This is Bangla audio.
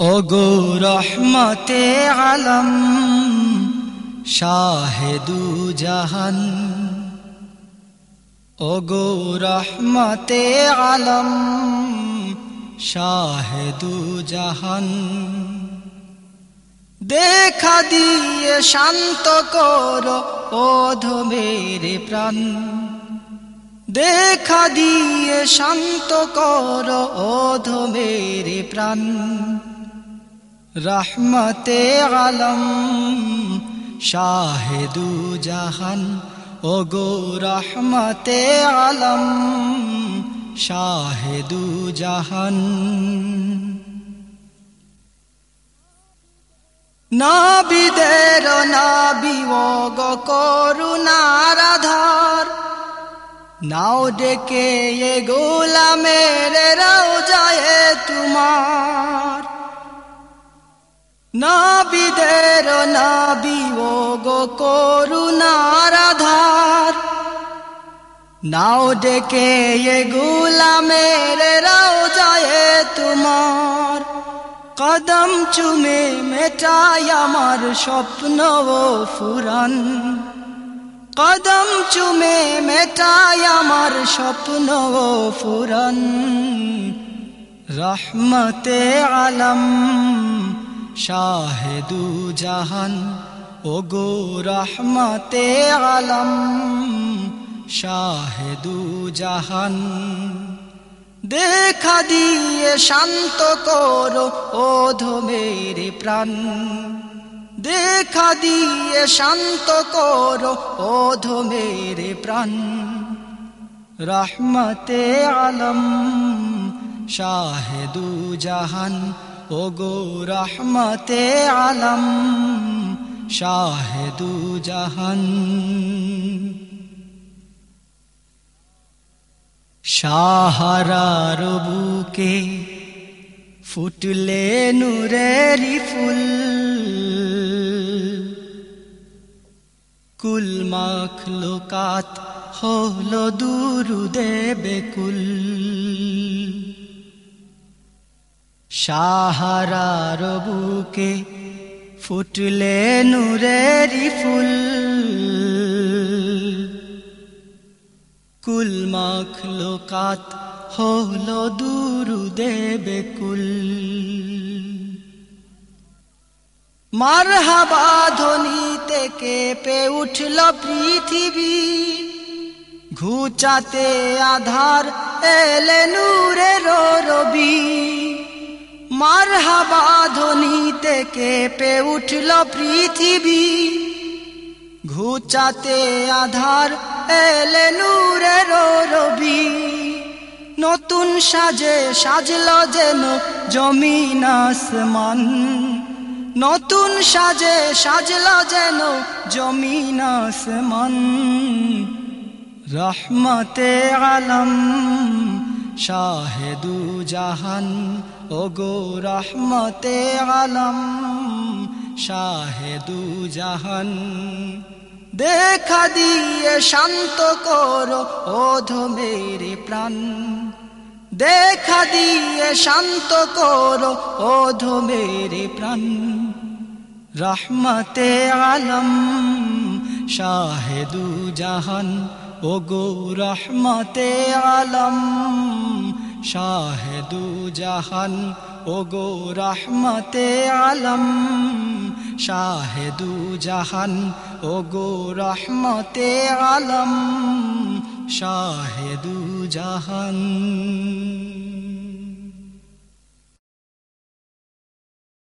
ওগো রহমতে আলম শাহেদু জাহান ওগো রহমতে আলম শাহেদু জাহান দেখা দিয়ে শান্ত করো ওধমেরে প্রাণ। দেখা দিয়ে শান্ত করো ওধমেরে প্রাণ। রহমতে আলম, শাহেদু জাহান। ওগো রহমতে আলম, শাহেদু জাহান। নাবিদের নাবি, ওগো করুণার আধার। নাও ডেকে এ গোলামের রাও যায় তোমার। নাবিদের নাবি ও গো করুণার আধার নাও ডেকে গুলামের রাও যায় তোমার। কদম চুমে মেটাই আমার স্বপ্ন ও ফুরান। কদম চুমে মেটাই আমার স্বপ্ন ও ফুরান। রহমতে আলম শাহেদু জাহান ওগো রহমতে আলম শাহেদু জাহান দেখা দিয়ে শান্ত করো ওধো মেরে প্রাণ। দেখা দিয়ে শান্ত করো ওধো মেরে প্রাণ। রহমতে আলম শাহেদু জাহান ওগো রহমতে আলম, শাহেদু জাহান। সাহারার বুকে ফুটলে নূরেরি ফুল। কুল মাখলুকাত হলো দুরুদে বেকুল সাহারার বুকে ফুটলে নূরেরি ফুল। কুল মাখলুকাত হলো দুরুদে বেকুল মারহাবা ধ্বনিতে কেঁপে উঠল পৃথিবী। ঘুচাতে আধার এলে নূরের রবি। মারহাবা ধ্বনিতে কেঁপে উঠল পৃথিবী। ঘুচাতে আধার এলে নূরের রবি। নতুন সাজে সাজল যেন জমিন আসমান। নতুন সাজে সাজল যেন জমিন আসমান। রহমতে আলম শাহেদু জাহান, ওগো রহমতে আলম। শাহেদু জাহান, দেখা দিয়ে শান্ত করো ওধো মেরে প্রাণ। দেখা দিয়ে শান্ত করো ওধো মেরে প্রাণ। রহমতে আলম। শাহেদু জাহান ওগো রহমতে আলম। শাহেদু জাহান ওগো রহমতে আলম। শাহেদু জাহান ওগো রহমতে আলম। শাহেদু জাহান